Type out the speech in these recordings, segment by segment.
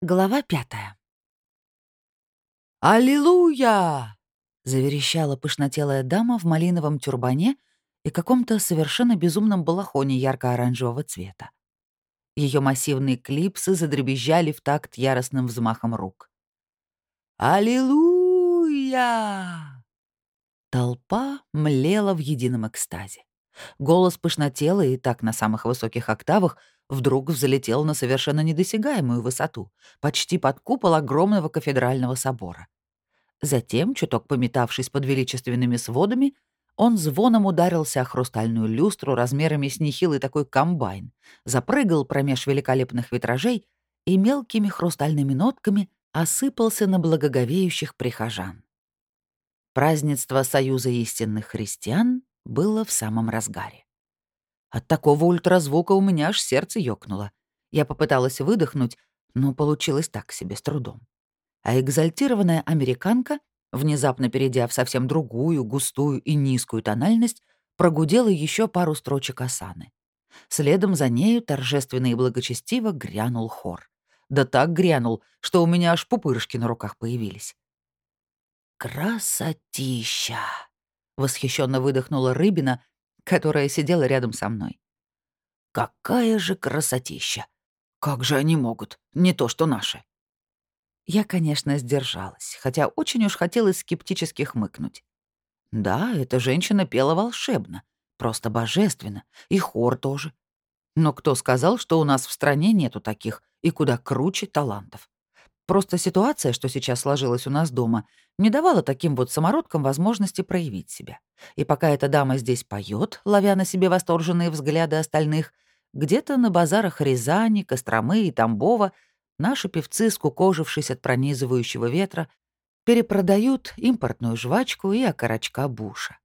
Глава пятая. «Аллилуйя!» — заверещала пышнотелая дама в малиновом тюрбане и каком-то совершенно безумном балахоне ярко-оранжевого цвета. Ее массивные клипсы задребезжали в такт яростным взмахом рук. «Аллилуйя!» Толпа млела в едином экстазе. Голос пышнотелый и так на самых высоких октавах вдруг взлетел на совершенно недосягаемую высоту, почти под купол огромного кафедрального собора. Затем, чуток пометавшись под величественными сводами, он звоном ударился о хрустальную люстру размерами с нехилый такой комбайн, запрыгал промеж великолепных витражей и мелкими хрустальными нотками осыпался на благоговеющих прихожан. Празднество Союза истинных христиан было в самом разгаре. От такого ультразвука у меня аж сердце ёкнуло. Я попыталась выдохнуть, но получилось так себе с трудом. А экзальтированная американка, внезапно перейдя в совсем другую, густую и низкую тональность, прогудела еще пару строчек осаны. Следом за нею торжественно и благочестиво грянул хор. Да так грянул, что у меня аж пупырышки на руках появились. «Красотища!» — восхищенно выдохнула Рыбина, которая сидела рядом со мной. «Какая же красотища! Как же они могут? Не то что наши!» Я, конечно, сдержалась, хотя очень уж хотелось скептически хмыкнуть. Да, эта женщина пела волшебно, просто божественно, и хор тоже. Но кто сказал, что у нас в стране нету таких и куда круче талантов? Просто ситуация, что сейчас сложилась у нас дома, не давала таким вот самородкам возможности проявить себя. И пока эта дама здесь поет, ловя на себе восторженные взгляды остальных, где-то на базарах Рязани, Костромы и Тамбова наши певцы, скукожившись от пронизывающего ветра, перепродают импортную жвачку и окорочка буша.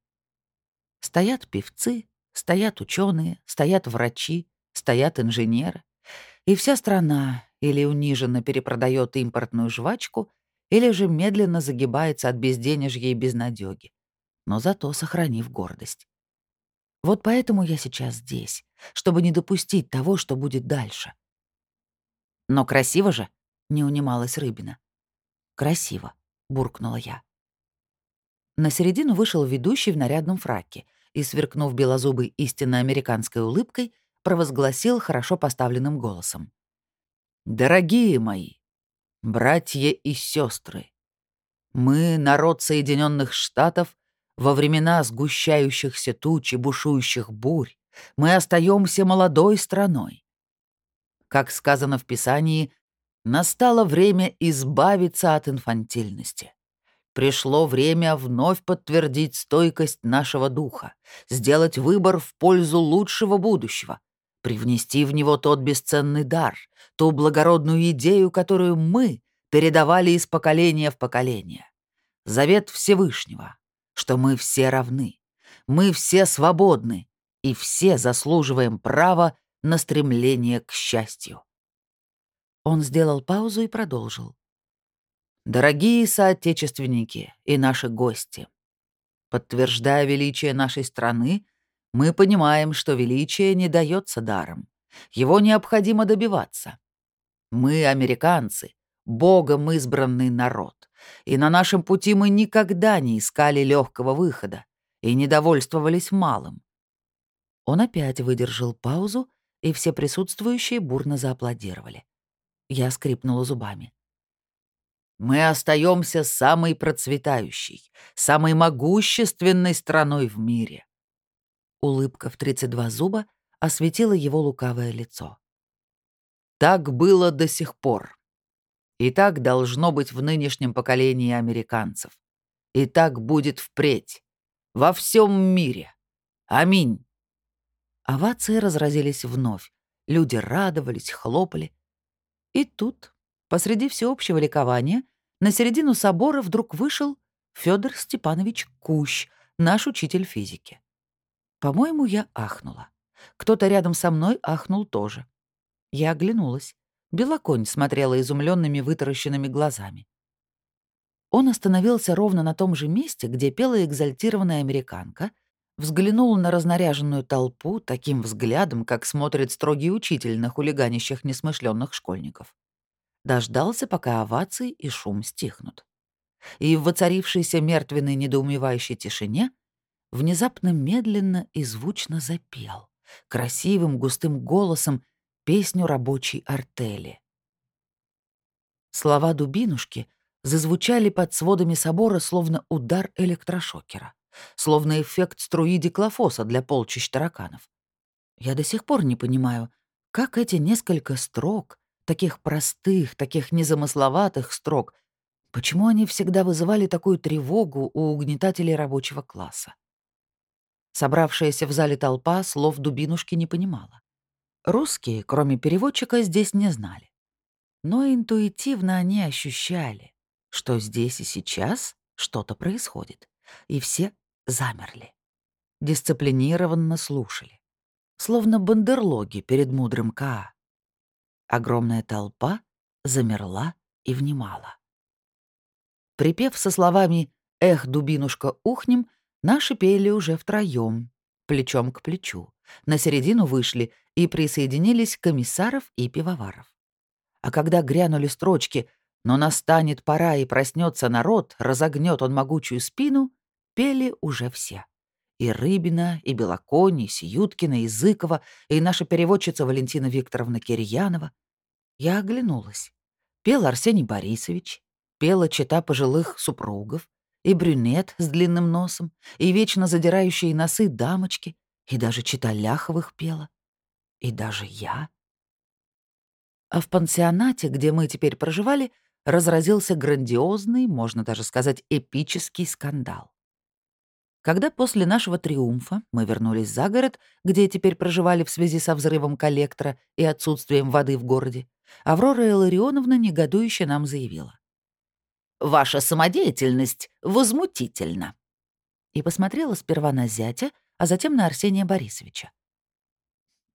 Стоят певцы, стоят ученые, стоят врачи, стоят инженеры. И вся страна, или униженно перепродает импортную жвачку, или же медленно загибается от безденежья и безнадёги, но зато сохранив гордость. Вот поэтому я сейчас здесь, чтобы не допустить того, что будет дальше. «Но красиво же?» — не унималась Рыбина. «Красиво», — буркнула я. На середину вышел ведущий в нарядном фраке и, сверкнув белозубой истинно американской улыбкой, провозгласил хорошо поставленным голосом. Дорогие мои, братья и сестры, мы, народ Соединенных Штатов, во времена сгущающихся туч и бушующих бурь, мы остаемся молодой страной. Как сказано в Писании, настало время избавиться от инфантильности. Пришло время вновь подтвердить стойкость нашего духа, сделать выбор в пользу лучшего будущего, привнести в него тот бесценный дар, ту благородную идею, которую мы передавали из поколения в поколение. Завет Всевышнего, что мы все равны, мы все свободны и все заслуживаем права на стремление к счастью. Он сделал паузу и продолжил. Дорогие соотечественники и наши гости, подтверждая величие нашей страны, мы понимаем, что величие не дается даром. Его необходимо добиваться. Мы, американцы, Богом избранный народ, и на нашем пути мы никогда не искали легкого выхода и не довольствовались малым. Он опять выдержал паузу, и все присутствующие бурно зааплодировали. Я скрипнула зубами. Мы остаемся самой процветающей, самой могущественной страной в мире. Улыбка в 32 зуба осветила его лукавое лицо. Так было до сих пор. И так должно быть в нынешнем поколении американцев. И так будет впредь. Во всем мире. Аминь. Овации разразились вновь. Люди радовались, хлопали. И тут, посреди всеобщего ликования, на середину собора вдруг вышел Федор Степанович Кущ, наш учитель физики. По-моему, я ахнула. Кто-то рядом со мной ахнул тоже. Я оглянулась. Белоконь смотрела изумленными вытаращенными глазами. Он остановился ровно на том же месте, где пела экзальтированная американка, взглянул на разнаряженную толпу таким взглядом, как смотрит строгий учитель на хулиганищах несмышленных школьников. дождался, пока овации и шум стихнут. И в воцарившейся мертвенной недоумевающей тишине внезапно медленно и звучно запел, красивым густым голосом, песню рабочей артели. Слова Дубинушки зазвучали под сводами собора словно удар электрошокера, словно эффект струи диклофоса для полчищ тараканов. Я до сих пор не понимаю, как эти несколько строк, таких простых, таких незамысловатых строк, почему они всегда вызывали такую тревогу у угнетателей рабочего класса. Собравшаяся в зале толпа слов Дубинушки не понимала. Русские, кроме переводчика, здесь не знали. Но интуитивно они ощущали, что здесь и сейчас что-то происходит, и все замерли. Дисциплинированно слушали. Словно бандерлоги перед мудрым Каа. Огромная толпа замерла и внимала. Припев со словами «Эх, дубинушка, ухнем», наши пели уже втроем, плечом к плечу. На середину вышли и присоединились комиссаров и пивоваров. А когда грянули строчки «Но настанет пора и проснется народ, разогнет он могучую спину», пели уже все. И Рыбина, и Белоконь, и Сиюткина, и Зыкова, и наша переводчица Валентина Викторовна Кирьянова. Я оглянулась. Пел Арсений Борисович, пела чита пожилых супругов, и брюнет с длинным носом, и вечно задирающие носы дамочки, и даже чита Ляховых пела, и даже я. А в пансионате, где мы теперь проживали, разразился грандиозный, можно даже сказать, эпический скандал. Когда после нашего триумфа мы вернулись за город, где теперь проживали в связи со взрывом коллектора и отсутствием воды в городе, Аврора Илларионовна негодующе нам заявила. «Ваша самодеятельность возмутительна». И посмотрела сперва на зятя, а затем на Арсения Борисовича.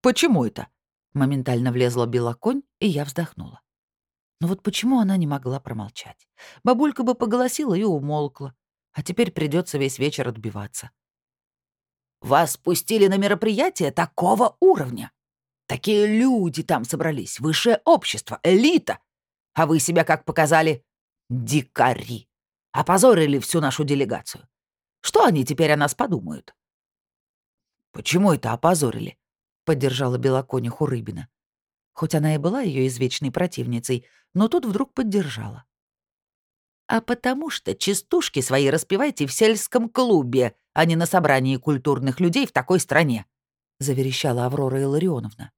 «Почему это?» — моментально влезла белоконь, и я вздохнула. Но вот почему она не могла промолчать? Бабулька бы поголосила и умолкла, а теперь придется весь вечер отбиваться. «Вас пустили на мероприятие такого уровня. Такие люди там собрались, высшее общество, элита. А вы себя как показали? Дикари. Опозорили всю нашу делегацию. Что они теперь о нас подумают?» «Почему это опозорили?» — поддержала Белокониху Рыбина. Хоть она и была ее извечной противницей, но тут вдруг поддержала а потому что частушки свои распевайте в сельском клубе, а не на собрании культурных людей в такой стране», — заверещала Аврора Илларионовна.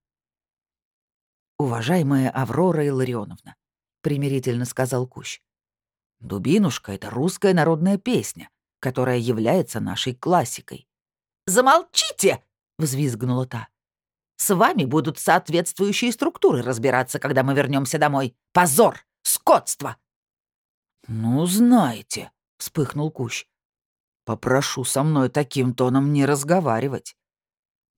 «Уважаемая Аврора Илларионовна», — примирительно сказал Кущ, «Дубинушка — это русская народная песня, которая является нашей классикой». «Замолчите!» — взвизгнула та. «С вами будут соответствующие структуры разбираться, когда мы вернемся домой. Позор! Скотство! «Ну, знаете», — вспыхнул Кущ. «Попрошу со мной таким тоном не разговаривать».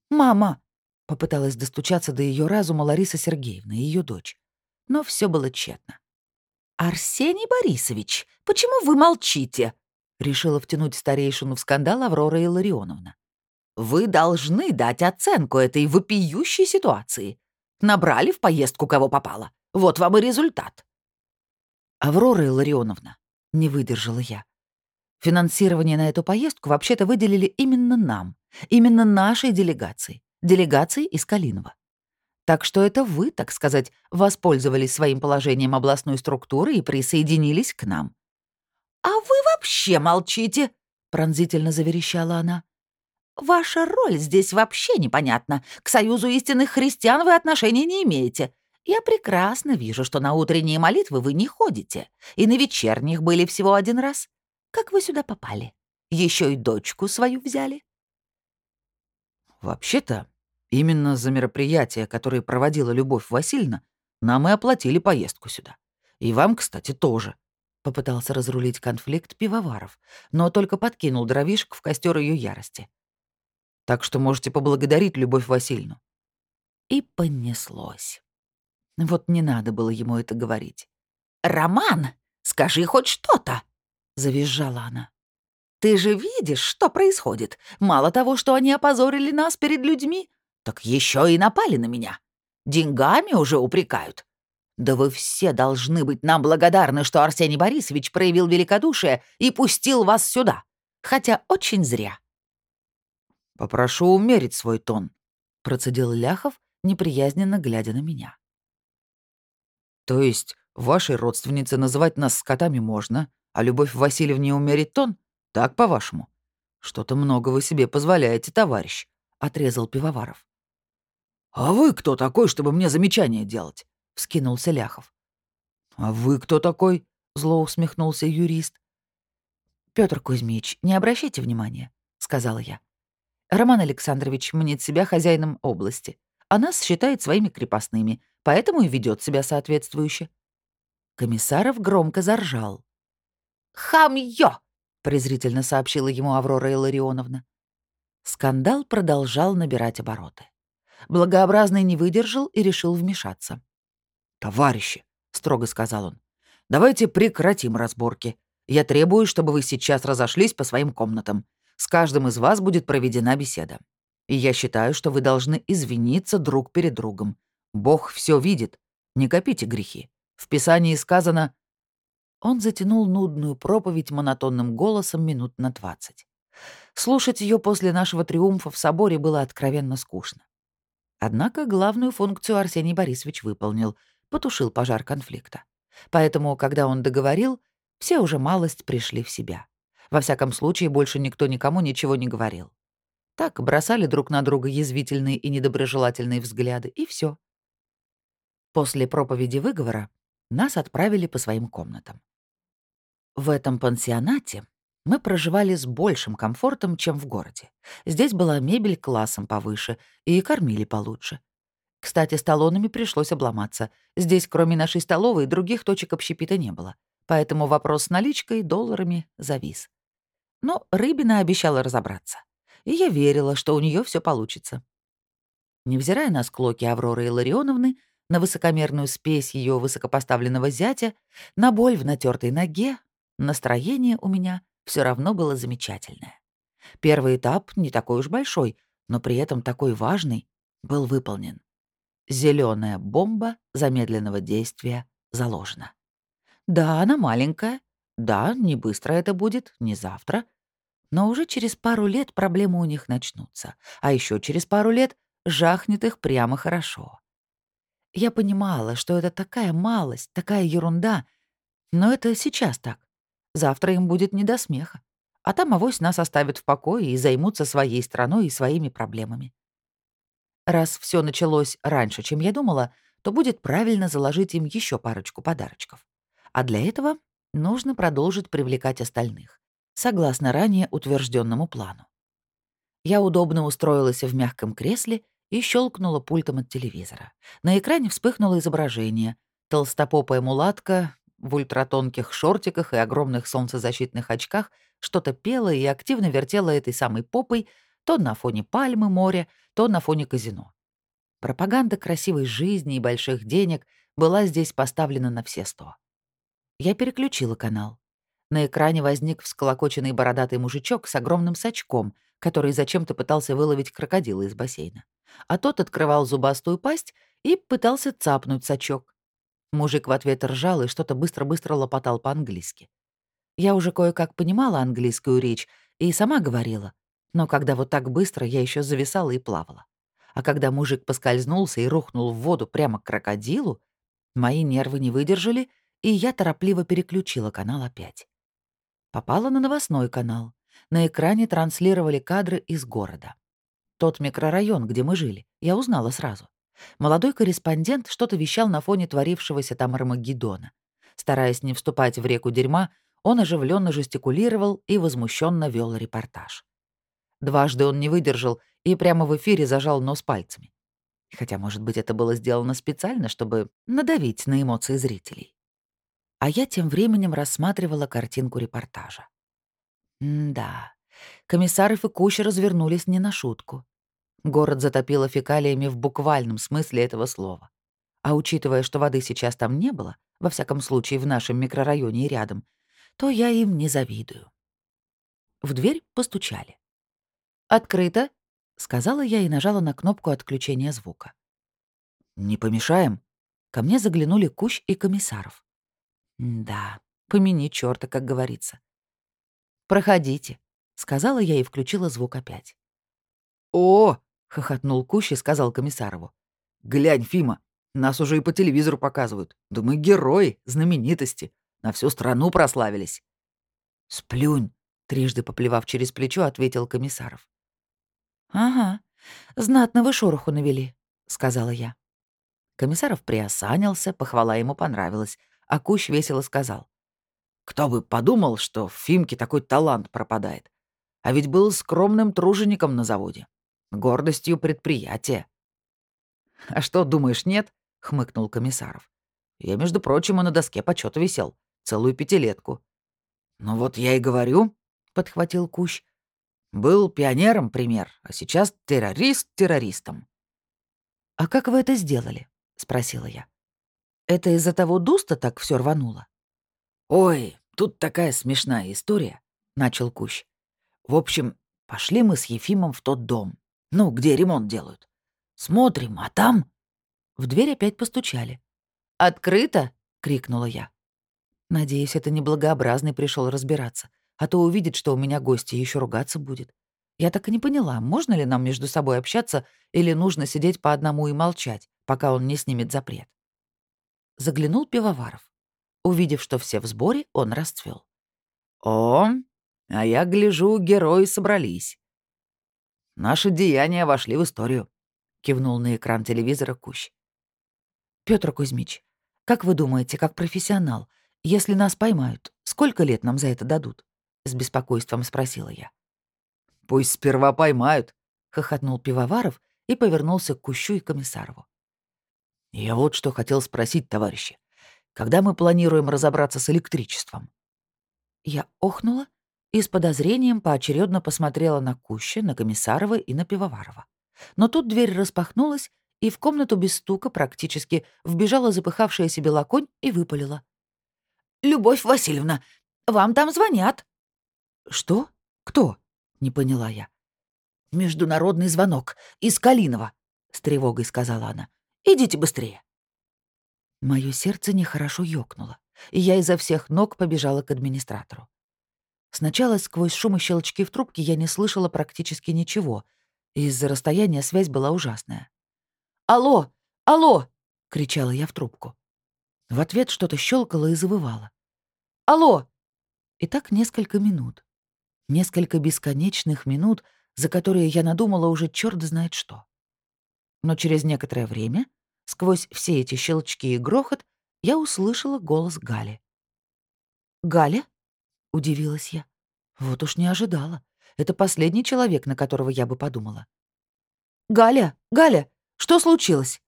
«Мама!» — попыталась достучаться до ее разума Лариса Сергеевна, ее дочь. Но все было тщетно. «Арсений Борисович, почему вы молчите?» — решила втянуть старейшину в скандал Аврора Илларионовна. «Вы должны дать оценку этой вопиющей ситуации. Набрали в поездку кого попало. Вот вам и результат». «Аврора Илларионовна», — не выдержала я. Финансирование на эту поездку вообще-то выделили именно нам, именно нашей делегации, делегации из Калинова. Так что это вы, так сказать, воспользовались своим положением областной структуры и присоединились к нам. «А вы вообще молчите!» — пронзительно заверещала она. «Ваша роль здесь вообще непонятна. К Союзу истинных христиан вы отношения не имеете. Я прекрасно вижу, что на утренние молитвы вы не ходите, и на вечерних были всего один раз. Как вы сюда попали? Еще и дочку свою взяли?» «Вообще-то, именно за мероприятия, которые проводила Любовь Васильевна, нам и оплатили поездку сюда. И вам, кстати, тоже», — попытался разрулить конфликт пивоваров, но только подкинул дровишек в костер ее ярости. «Так что можете поблагодарить Любовь Васильевну». И понеслось. Вот не надо было ему это говорить. «Роман, скажи хоть что-то!» — завизжала она. «Ты же видишь, что происходит. Мало того, что они опозорили нас перед людьми, так еще и напали на меня. Деньгами уже упрекают. Да вы все должны быть нам благодарны, что Арсений Борисович проявил великодушие и пустил вас сюда. Хотя очень зря. «Попрошу умерить свой тон», — процедил Ляхов, неприязненно глядя на меня. «То есть вашей родственнице называть нас скотами можно, а Любовь Васильевне умерить тон? Так, по-вашему? Что-то много вы себе позволяете, товарищ», — отрезал Пивоваров. «А вы кто такой, чтобы мне замечание делать?» — вскинулся Ляхов. «А вы кто такой?» — зло усмехнулся юрист. Петр Кузьмич, не обращайте внимания», — сказала я. «Роман Александрович мнит себя хозяином области, а нас считает своими крепостными, поэтому и ведет себя соответствующе». Комиссаров громко заржал. «Хамьё!» — презрительно сообщила ему Аврора Илларионовна. Скандал продолжал набирать обороты. Благообразный не выдержал и решил вмешаться. «Товарищи», — строго сказал он, — «давайте прекратим разборки. Я требую, чтобы вы сейчас разошлись по своим комнатам. С каждым из вас будет проведена беседа. И я считаю, что вы должны извиниться друг перед другом. Бог все видит. Не копите грехи. В Писании сказано...» Он затянул нудную проповедь монотонным голосом минут на двадцать. Слушать ее после нашего триумфа в соборе было откровенно скучно. Однако главную функцию Арсений Борисович выполнил — потушил пожар конфликта. Поэтому, когда он договорил, все уже малость пришли в себя. Во всяком случае, больше никто никому ничего не говорил. Так бросали друг на друга язвительные и недоброжелательные взгляды, и все. После проповеди выговора нас отправили по своим комнатам. В этом пансионате мы проживали с большим комфортом, чем в городе. Здесь была мебель классом повыше и кормили получше. Кстати, с талонами пришлось обломаться. Здесь, кроме нашей столовой, других точек общепита не было. Поэтому вопрос с наличкой, долларами завис. Но Рыбина обещала разобраться. И я верила, что у нее все получится. Невзирая на склоки Авроры Илларионовны, на высокомерную спесь ее высокопоставленного зятя, на боль в натертой ноге, настроение у меня все равно было замечательное. Первый этап не такой уж большой, но при этом такой важный, был выполнен. Зеленая бомба замедленного действия заложена. Да, она маленькая. Да, не быстро это будет, не завтра. Но уже через пару лет проблемы у них начнутся. А еще через пару лет жахнет их прямо хорошо. Я понимала, что это такая малость, такая ерунда. Но это сейчас так. Завтра им будет не до смеха. А там авось нас оставят в покое и займутся своей страной и своими проблемами. Раз все началось раньше, чем я думала, то будет правильно заложить им еще парочку подарочков. А для этого нужно продолжить привлекать остальных, согласно ранее утвержденному плану. Я удобно устроилась в мягком кресле и щелкнула пультом от телевизора. На экране вспыхнуло изображение. Толстопопая мулатка в ультратонких шортиках и огромных солнцезащитных очках что-то пела и активно вертела этой самой попой, то на фоне пальмы моря, то на фоне казино. Пропаганда красивой жизни и больших денег была здесь поставлена на все сто. Я переключила канал. На экране возник всколокоченный бородатый мужичок с огромным сачком, который зачем-то пытался выловить крокодила из бассейна. А тот открывал зубастую пасть и пытался цапнуть сачок. Мужик в ответ ржал и что-то быстро-быстро лопотал по-английски. Я уже кое-как понимала английскую речь и сама говорила, но когда вот так быстро, я еще зависала и плавала. А когда мужик поскользнулся и рухнул в воду прямо к крокодилу, мои нервы не выдержали, и я торопливо переключила канал опять. Попала на новостной канал. На экране транслировали кадры из города. Тот микрорайон, где мы жили, я узнала сразу. Молодой корреспондент что-то вещал на фоне творившегося там Армагеддона. Стараясь не вступать в реку дерьма, он оживленно жестикулировал и возмущенно вел репортаж. Дважды он не выдержал и прямо в эфире зажал нос пальцами. Хотя, может быть, это было сделано специально, чтобы надавить на эмоции зрителей. А я тем временем рассматривала картинку репортажа. М-да, комиссаров и куча развернулись не на шутку. Город затопило фекалиями в буквальном смысле этого слова. А учитывая, что воды сейчас там не было, во всяком случае в нашем микрорайоне и рядом, то я им не завидую. В дверь постучали. «Открыто», — сказала я и нажала на кнопку отключения звука. «Не помешаем?» ко мне заглянули Кущ и Комиссаров. Да, помяни черта, как говорится. «Проходите», — сказала я и включила звук опять. «О!» — хохотнул Кущ и сказал Комиссарову. «Глянь, Фима, нас уже и по телевизору показывают. Мы герои, знаменитости. На всю страну прославились». «Сплюнь», — трижды поплевав через плечо, ответил Комиссаров. «Ага, знатно вы шороху навели», — сказала я. Комиссаров приосанился, похвала ему понравилась, а Кущ весело сказал. «Кто бы подумал, что в Фимке такой талант пропадает. А ведь был скромным тружеником на заводе. Гордостью предприятия». «А что, думаешь, нет?» — хмыкнул Комиссаров. «Я, между прочим, и на доске почета висел. Целую пятилетку». «Ну вот я и говорю», — подхватил Кущ. «Был пионером, пример, а сейчас террорист террористом». «А как вы это сделали?» — спросила я. «Это из-за того дуста так все рвануло?» «Ой, тут такая смешная история», — начал Кущ. «В общем, пошли мы с Ефимом в тот дом, ну, где ремонт делают. Смотрим, а там...» В дверь опять постучали. «Открыто!» — крикнула я. Надеюсь, это неблагообразный пришел разбираться, а то увидит, что у меня гости, еще ругаться будет. Я так и не поняла, можно ли нам между собой общаться или нужно сидеть по одному и молчать, пока он не снимет запрет. Заглянул Пивоваров. Увидев, что все в сборе, он расцвел. «О, а я гляжу, герои собрались. Наши деяния вошли в историю», — кивнул на экран телевизора Кущ. Петр Кузьмич, как вы думаете, как профессионал, если нас поймают, сколько лет нам за это дадут?» — с беспокойством спросила я. «Пусть сперва поймают», — хохотнул Пивоваров и повернулся к Кущу и Комиссарову. «Я вот что хотел спросить, товарищи. Когда мы планируем разобраться с электричеством?» Я охнула и с подозрением поочередно посмотрела на Куща, на Комиссарова и на Пивоварова. Но тут дверь распахнулась, и в комнату без стука практически вбежала запыхавшаяся белоконь и выпалила. «Любовь Васильевна, вам там звонят». «Что? Кто?» — не поняла я. «Международный звонок. Из Калинова», — с тревогой сказала она. «Идите быстрее». Моё сердце нехорошо ёкнуло, и я изо всех ног побежала к администратору. Сначала сквозь шум и щелчки в трубке я не слышала практически ничего. Из-за расстояния связь была ужасная. «Алло! Алло!» — кричала я в трубку. В ответ что-то щелкало и завывало. «Алло!» И так несколько минут. Несколько бесконечных минут, за которые я надумала уже черт знает что. Но через некоторое время, сквозь все эти щелчки и грохот, я услышала голос Гали. «Галя?» — удивилась я. Вот уж не ожидала. Это последний человек, на которого я бы подумала. «Галя! Галя! Что случилось?»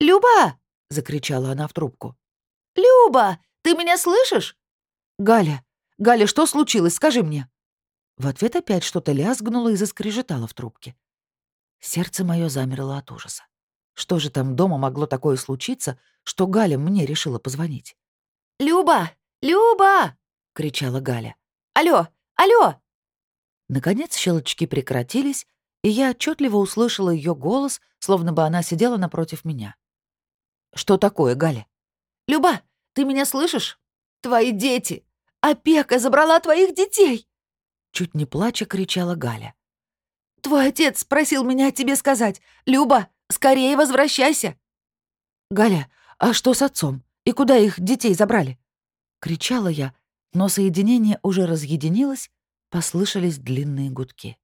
«Люба!» — закричала она в трубку. «Люба, ты меня слышишь?» «Галя, Галя, что случилось? Скажи мне». В ответ опять что-то лязгнуло и заскрежетало в трубке. Сердце мое замерло от ужаса. Что же там дома могло такое случиться, что Галя мне решила позвонить? «Люба! Люба!» — кричала Галя. «Алло! Алло!» Наконец щелчки прекратились, и я отчетливо услышала ее голос, словно бы она сидела напротив меня. «Что такое, Галя?» «Люба, ты меня слышишь? Твои дети! Опека забрала твоих детей!» Чуть не плача кричала Галя. «Твой отец просил меня тебе сказать. Люба, скорее возвращайся!» «Галя, а что с отцом? И куда их детей забрали?» Кричала я, но соединение уже разъединилось, послышались длинные гудки.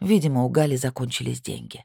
Видимо, у Гали закончились деньги.